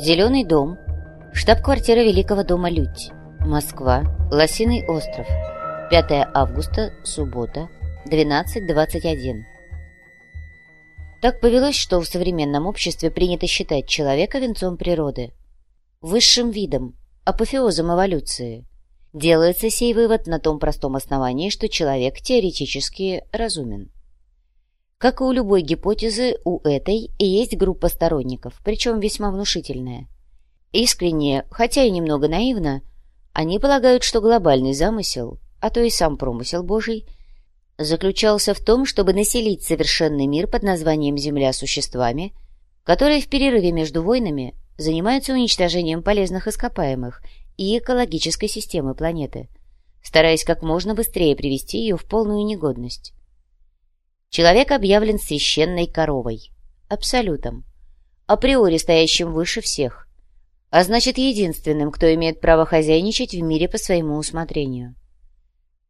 Зеленый дом, штаб-квартира Великого дома Людь, Москва, Лосиный остров, 5 августа, суббота, 12.21. Так повелось, что в современном обществе принято считать человека венцом природы, высшим видом, апофеозом эволюции. Делается сей вывод на том простом основании, что человек теоретически разумен. Как и у любой гипотезы, у этой есть группа сторонников, причем весьма внушительная. Искренне, хотя и немного наивно, они полагают, что глобальный замысел, а то и сам промысел Божий, заключался в том, чтобы населить совершенный мир под названием Земля существами, которые в перерыве между войнами занимаются уничтожением полезных ископаемых и экологической системы планеты, стараясь как можно быстрее привести ее в полную негодность. Человек объявлен священной коровой, абсолютом, априори стоящим выше всех, а значит единственным, кто имеет право хозяйничать в мире по своему усмотрению.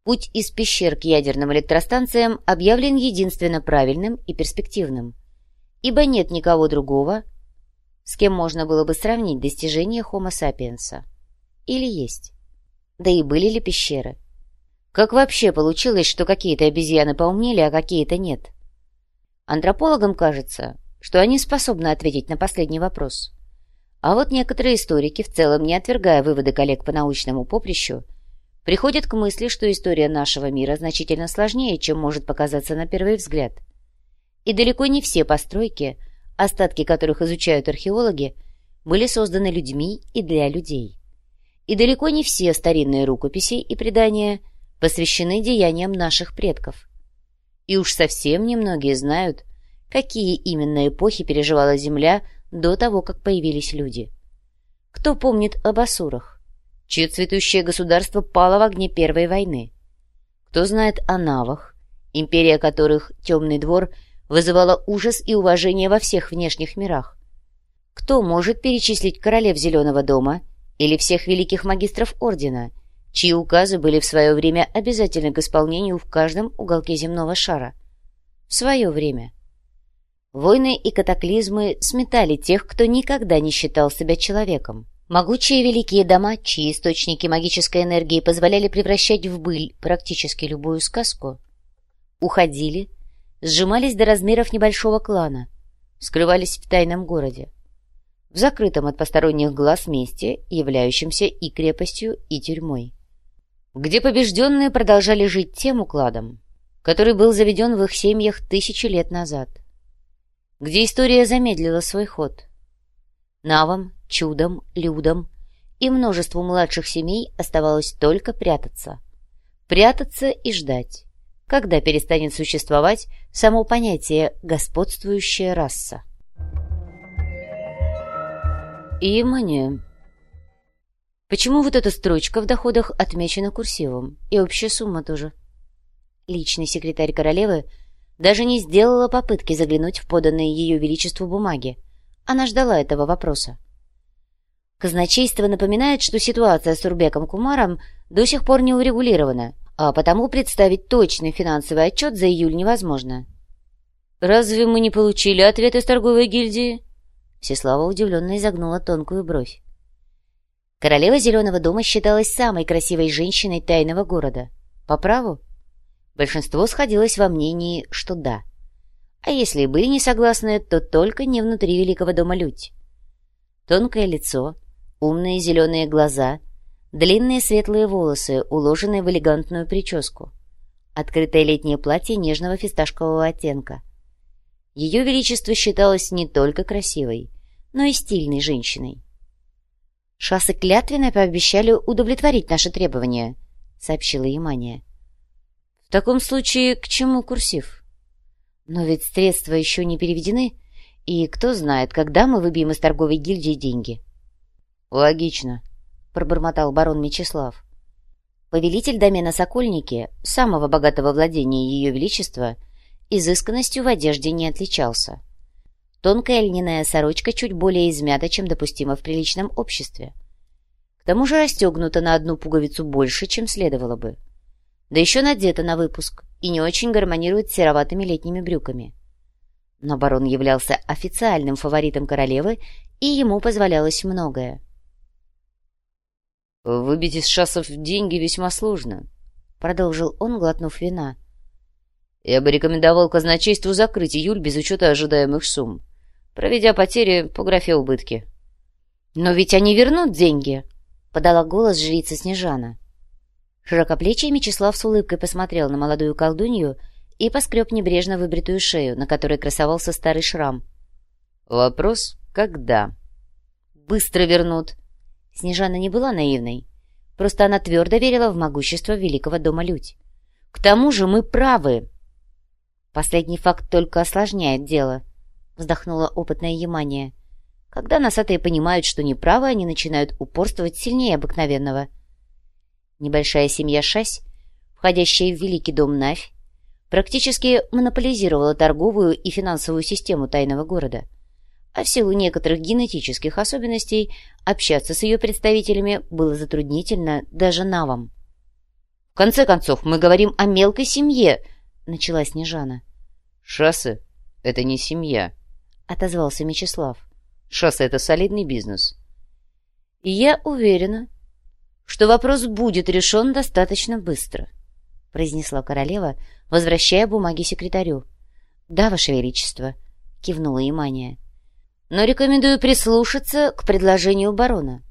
Путь из пещер к ядерным электростанциям объявлен единственно правильным и перспективным, ибо нет никого другого, с кем можно было бы сравнить достижения Homo sapiens. Или есть? Да и были ли пещеры? Как вообще получилось, что какие-то обезьяны поумнели, а какие-то нет? Антропологам кажется, что они способны ответить на последний вопрос. А вот некоторые историки, в целом не отвергая выводы коллег по научному поприщу, приходят к мысли, что история нашего мира значительно сложнее, чем может показаться на первый взгляд. И далеко не все постройки, остатки которых изучают археологи, были созданы людьми и для людей. И далеко не все старинные рукописи и предания – посвящены деяниям наших предков. И уж совсем немногие знают, какие именно эпохи переживала Земля до того, как появились люди. Кто помнит об Асурах, чье цветущее государство пало в огне Первой войны? Кто знает о Навах, империя которых Темный двор вызывала ужас и уважение во всех внешних мирах? Кто может перечислить королев Зеленого дома или всех великих магистров Ордена – чьи указы были в свое время обязательны к исполнению в каждом уголке земного шара. В свое время. Войны и катаклизмы сметали тех, кто никогда не считал себя человеком. Могучие великие дома, чьи источники магической энергии позволяли превращать в быль практически любую сказку, уходили, сжимались до размеров небольшого клана, скрывались в тайном городе, в закрытом от посторонних глаз месте, являющемся и крепостью, и тюрьмой где побежденные продолжали жить тем укладом, который был заведен в их семьях тысячи лет назад, где история замедлила свой ход. Навам, чудом, людям и множеству младших семей оставалось только прятаться. Прятаться и ждать, когда перестанет существовать само понятие «господствующая раса». И мне Почему вот эта строчка в доходах отмечена курсивом? И общая сумма тоже. Личный секретарь королевы даже не сделала попытки заглянуть в поданные ее величеству бумаги. Она ждала этого вопроса. Казначейство напоминает, что ситуация с Урбеком Кумаром до сих пор не урегулирована, а потому представить точный финансовый отчет за июль невозможно. «Разве мы не получили ответ из торговой гильдии?» Всеслава удивленно изогнула тонкую бровь. Королева Зеленого дома считалась самой красивой женщиной тайного города. По праву? Большинство сходилось во мнении, что да. А если и были не согласны, то только не внутри Великого дома Людь. Тонкое лицо, умные зеленые глаза, длинные светлые волосы, уложенные в элегантную прическу, открытое летнее платье нежного фисташкового оттенка. Ее Величество считалось не только красивой, но и стильной женщиной. «Шассы клятвенно пообещали удовлетворить наши требования», — сообщила Ямания. «В таком случае к чему курсив?» «Но ведь средства еще не переведены, и кто знает, когда мы выбьем из торговой гильдии деньги». «Логично», — пробормотал барон Мечислав. Повелитель домена Сокольники, самого богатого владения Ее Величества, изысканностью в одежде не отличался. Тонкая льняная сорочка чуть более измята, чем допустимо в приличном обществе. К тому же расстегнута на одну пуговицу больше, чем следовало бы. Да еще надета на выпуск и не очень гармонирует с сероватыми летними брюками. Но барон являлся официальным фаворитом королевы и ему позволялось многое. «Выбить из шассов деньги весьма сложно», — продолжил он, глотнув вина. «Я бы рекомендовал казначейству закрыть июль без учета ожидаемых сумм, проведя потери по графе убытки». «Но ведь они вернут деньги», — подала голос жрица Снежана. Широкоплечий Мечислав с улыбкой посмотрел на молодую колдунью и поскреб небрежно выбритую шею, на которой красовался старый шрам. «Вопрос, когда?» «Быстро вернут», Снежана не была наивной. Просто она твердо верила в могущество великого дома Людь. «К тому же мы правы!» «Последний факт только осложняет дело», — вздохнула опытная Ямания. «Когда носатые понимают, что неправы, они начинают упорствовать сильнее обыкновенного». Небольшая семья Шась, входящая в великий дом Навь, практически монополизировала торговую и финансовую систему тайного города — а в силу некоторых генетических особенностей общаться с ее представителями было затруднительно даже навам. «В конце концов, мы говорим о мелкой семье», — начала Снежана. «Шассы — это не семья», — отозвался Мечислав. «Шассы — это солидный бизнес». «И я уверена, что вопрос будет решен достаточно быстро», — произнесла королева, возвращая бумаги секретарю. «Да, Ваше Величество», — кивнула Имания но рекомендую прислушаться к предложению барона.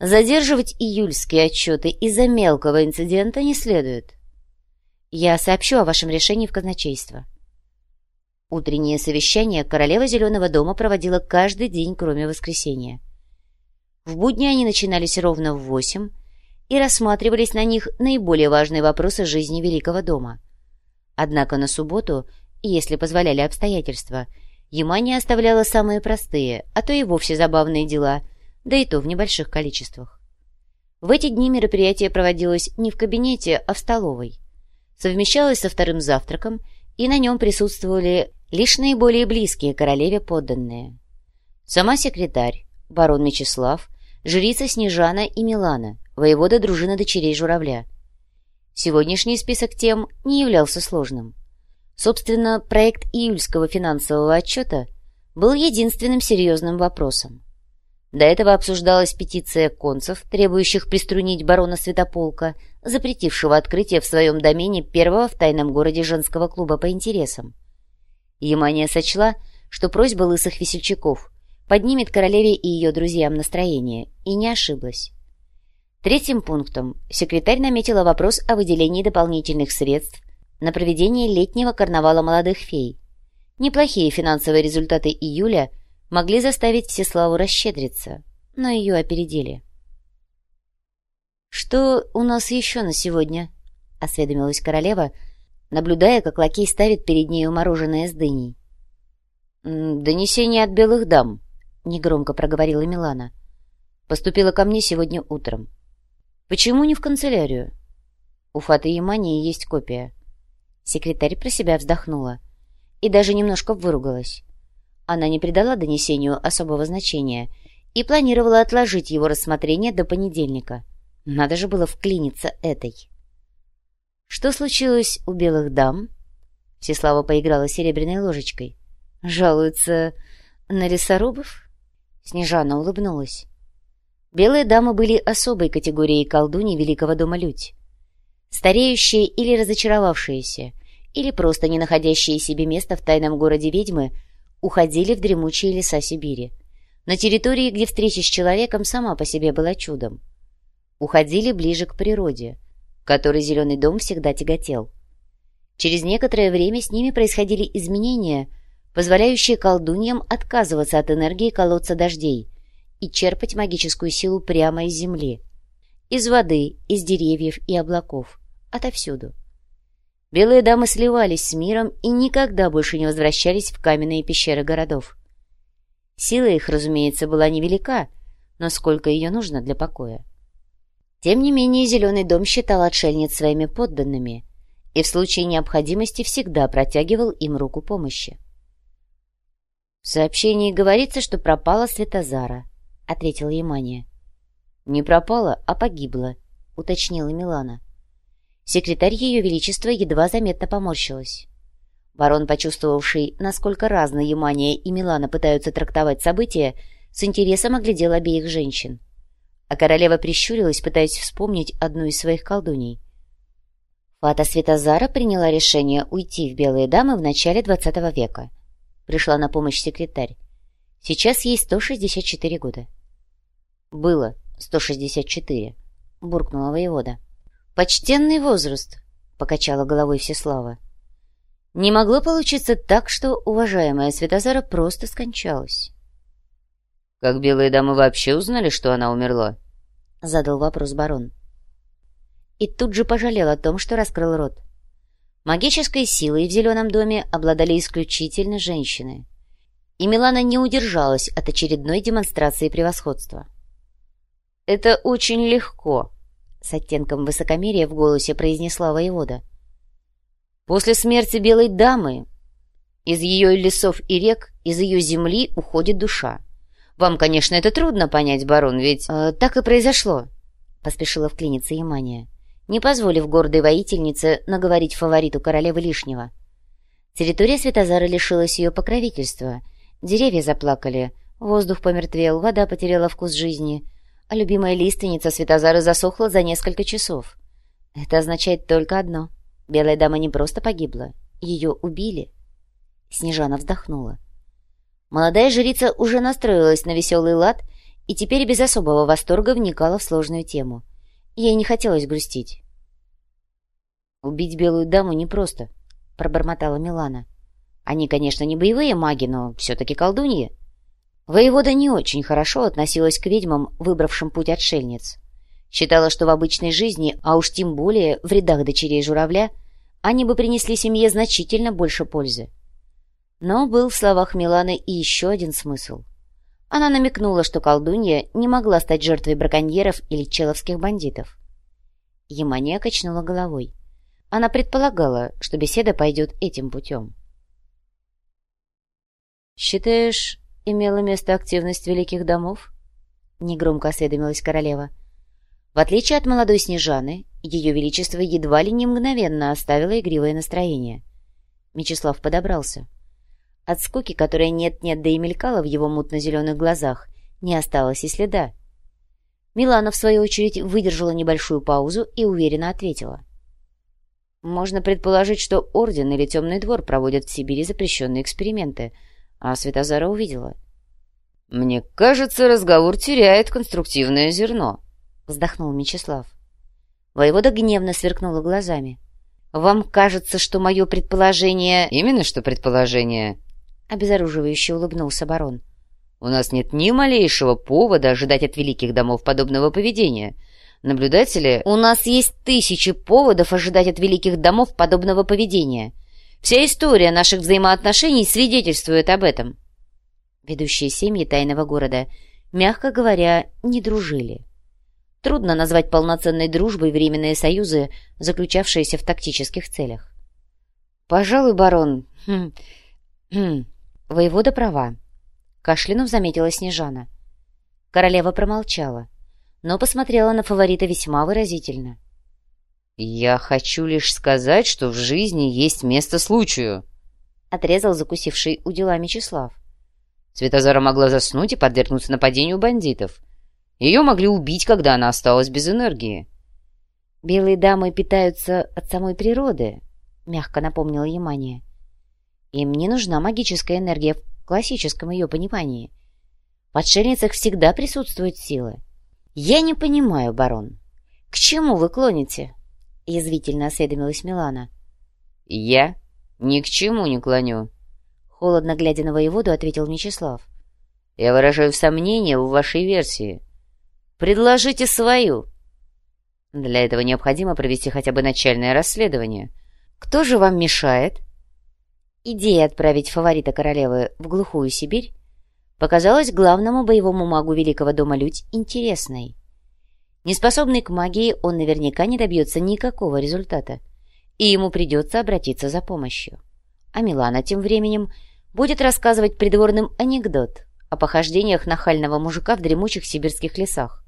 Задерживать июльские отчеты из-за мелкого инцидента не следует. Я сообщу о вашем решении в казначейство. Утреннее совещание королева Зеленого дома проводила каждый день, кроме воскресенья. В будни они начинались ровно в восемь и рассматривались на них наиболее важные вопросы жизни Великого дома. Однако на субботу, если позволяли обстоятельства, Ямания оставляла самые простые, а то и вовсе забавные дела, да и то в небольших количествах. В эти дни мероприятие проводилось не в кабинете, а в столовой. Совмещалось со вторым завтраком, и на нем присутствовали лишь наиболее близкие королеве подданные. Сама секретарь, барон Мечислав, жрица Снежана и Милана, воевода дружины дочерей Журавля. Сегодняшний список тем не являлся сложным. Собственно, проект июльского финансового отчета был единственным серьезным вопросом. До этого обсуждалась петиция концев, требующих приструнить барона Святополка, запретившего открытие в своем домене первого в тайном городе женского клуба по интересам. Ямания сочла, что просьба лысых весельчаков поднимет королеве и ее друзьям настроение, и не ошиблась. Третьим пунктом секретарь наметила вопрос о выделении дополнительных средств на проведение летнего карнавала молодых фей. Неплохие финансовые результаты июля могли заставить Всеславу расщедриться, но ее опередили. «Что у нас еще на сегодня?» — осведомилась королева, наблюдая, как лакей ставит перед нею мороженое с дыней. «Донесение от белых дам», — негромко проговорила Милана. «Поступило ко мне сегодня утром». «Почему не в канцелярию?» «У Фаты Ямании есть копия». Секретарь про себя вздохнула и даже немножко выругалась. Она не придала донесению особого значения и планировала отложить его рассмотрение до понедельника. Надо же было вклиниться этой. «Что случилось у белых дам?» Всеслава поиграла серебряной ложечкой. «Жалуются на лесорубов?» Снежана улыбнулась. Белые дамы были особой категорией колдуней Великого дома Людь стареющие или разочаровавшиеся, или просто не находящие себе места в тайном городе ведьмы, уходили в дремучие леса Сибири, на территории, где встреча с человеком сама по себе была чудом. Уходили ближе к природе, которой Зеленый дом всегда тяготел. Через некоторое время с ними происходили изменения, позволяющие колдуньям отказываться от энергии колодца дождей и черпать магическую силу прямо из земли, из воды, из деревьев и облаков отовсюду. Белые дамы сливались с миром и никогда больше не возвращались в каменные пещеры городов. Сила их, разумеется, была невелика, но сколько ее нужно для покоя. Тем не менее, Зеленый дом считал отшельниц своими подданными и в случае необходимости всегда протягивал им руку помощи. «В сообщении говорится, что пропала Светозара», — ответила Ямания. «Не пропала, а погибла», — уточнила Милана. Секретарь Ее Величества едва заметно поморщилась. Барон, почувствовавший, насколько разно Ямания и Милана пытаются трактовать события, с интересом оглядел обеих женщин. А королева прищурилась, пытаясь вспомнить одну из своих колдуней. Фата Светозара приняла решение уйти в Белые дамы в начале XX века. Пришла на помощь секретарь. Сейчас ей 164 года. Было 164, буркнула воевода. Почтенный возраст, покачала головой Всеслава. Не могло получиться так, что уважаемая Светозара просто скончалась. «Как белые дамы вообще узнали, что она умерла?» — задал вопрос барон. И тут же пожалел о том, что раскрыл рот. Магической силой в Зеленом доме обладали исключительно женщины. И Милана не удержалась от очередной демонстрации превосходства. «Это очень легко», — с оттенком высокомерия в голосе произнесла воевода. «После смерти белой дамы из ее лесов и рек, из ее земли уходит душа. Вам, конечно, это трудно понять, барон, ведь...» э, «Так и произошло», — поспешила вклиниться Ямания, не позволив гордой воительнице наговорить фавориту королевы лишнего. Территория Светозара лишилась ее покровительства. Деревья заплакали, воздух помертвел, вода потеряла вкус жизни, а любимая лиственница Светозара засохла за несколько часов. Это означает только одно. Белая дама не просто погибла, ее убили. Снежана вздохнула. Молодая жрица уже настроилась на веселый лад и теперь без особого восторга вникала в сложную тему. Ей не хотелось грустить. «Убить белую даму непросто», — пробормотала Милана. «Они, конечно, не боевые маги, но все-таки колдуньи». Воевода не очень хорошо относилась к ведьмам, выбравшим путь отшельниц. Считала, что в обычной жизни, а уж тем более в рядах дочерей журавля, они бы принесли семье значительно больше пользы. Но был в словах Миланы и еще один смысл. Она намекнула, что колдунья не могла стать жертвой браконьеров или человских бандитов. Ямания качнула головой. Она предполагала, что беседа пойдет этим путем. «Считаешь, имела место активность великих домов?» — негромко осведомилась королева. В отличие от молодой Снежаны, ее величество едва ли не мгновенно оставило игривое настроение. Мечислав подобрался. От скуки, которая нет-нет, да и мелькала в его мутно-зеленых глазах, не осталось и следа. Милана, в свою очередь, выдержала небольшую паузу и уверенно ответила. «Можно предположить, что Орден или Темный двор проводят в Сибири запрещенные эксперименты, а Светозара увидела». «Мне кажется, разговор теряет конструктивное зерно», — вздохнул Мечислав. Воевода гневно сверкнула глазами. «Вам кажется, что мое предположение...» «Именно что предположение», — обезоруживающе улыбнулся барон. «У нас нет ни малейшего повода ожидать от великих домов подобного поведения. Наблюдатели...» «У нас есть тысячи поводов ожидать от великих домов подобного поведения. Вся история наших взаимоотношений свидетельствует об этом». Ведущие семьи тайного города, мягко говоря, не дружили. Трудно назвать полноценной дружбой временные союзы, заключавшиеся в тактических целях. «Пожалуй, барон...» хм, хм, Воевода права. Кашлянув заметила Снежана. Королева промолчала, но посмотрела на фаворита весьма выразительно. «Я хочу лишь сказать, что в жизни есть место случаю», — отрезал закусивший у дела Мечислав. Светозара могла заснуть и подвергнуться нападению бандитов. Ее могли убить, когда она осталась без энергии. «Белые дамы питаются от самой природы», — мягко напомнила Ямания. Им не нужна магическая энергия в классическом ее понимании. В отшельницах всегда присутствуют силы. «Я не понимаю, барон. К чему вы клоните?» — язвительно осведомилась Милана. «Я ни к чему не клоню», — холодно глядя на воеводу, ответил Мечислав. «Я выражаю сомнение в вашей версии. Предложите свою». Для этого необходимо провести хотя бы начальное расследование. «Кто же вам мешает?» Идея отправить фаворита королевы в глухую Сибирь показалась главному боевому магу Великого дома Людь интересной. Неспособный к магии, он наверняка не добьется никакого результата, и ему придется обратиться за помощью. А Милана тем временем будет рассказывать придворным анекдот о похождениях нахального мужика в дремучих сибирских лесах.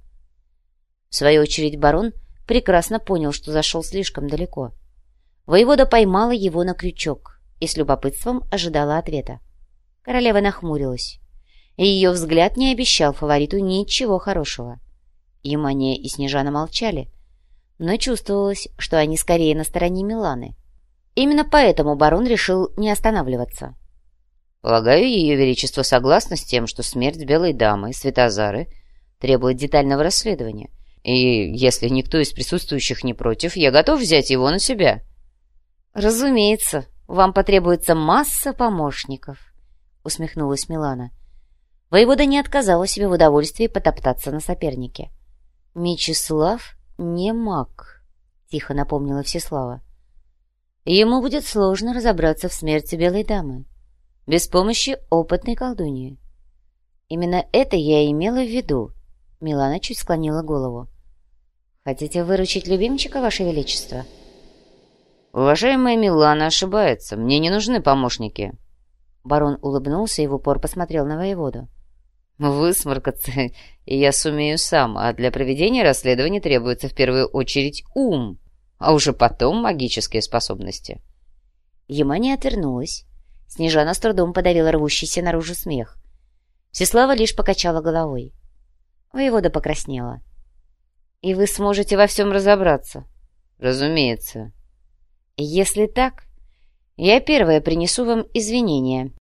В свою очередь барон прекрасно понял, что зашел слишком далеко. Воевода поймала его на крючок — и с любопытством ожидала ответа. Королева нахмурилась. и ее взгляд не обещал фавориту ничего хорошего. Юмания и Снежана молчали, но чувствовалось, что они скорее на стороне Миланы. Именно поэтому барон решил не останавливаться. «Полагаю, Ее Величество согласно с тем, что смерть Белой Дамы, Светозары, требует детального расследования, и если никто из присутствующих не против, я готов взять его на себя». «Разумеется, вам потребуется масса помощников», — усмехнулась Милана. Воевода не отказала себе в удовольствии потоптаться на сопернике. «Мечислав не маг», — тихо напомнила Всеслава. «Ему будет сложно разобраться в смерти Белой Дамы, без помощи опытной колдуньи. Именно это я имела в виду», — Милана чуть склонила голову. «Хотите выручить любимчика, Ваше Величество?» «Уважаемая Милана ошибается. Мне не нужны помощники». Барон улыбнулся и в упор посмотрел на воеводу. Высморкаться я сумею сам, а для проведения расследования требуется в первую очередь ум, а уже потом магические способности. Ямания отвернулась. Снежана с трудом подавила рвущийся наружу смех. Всеслава лишь покачала головой. Воевода покраснела. «И вы сможете во всем разобраться?» «Разумеется». «Если так, я первая принесу вам извинения»,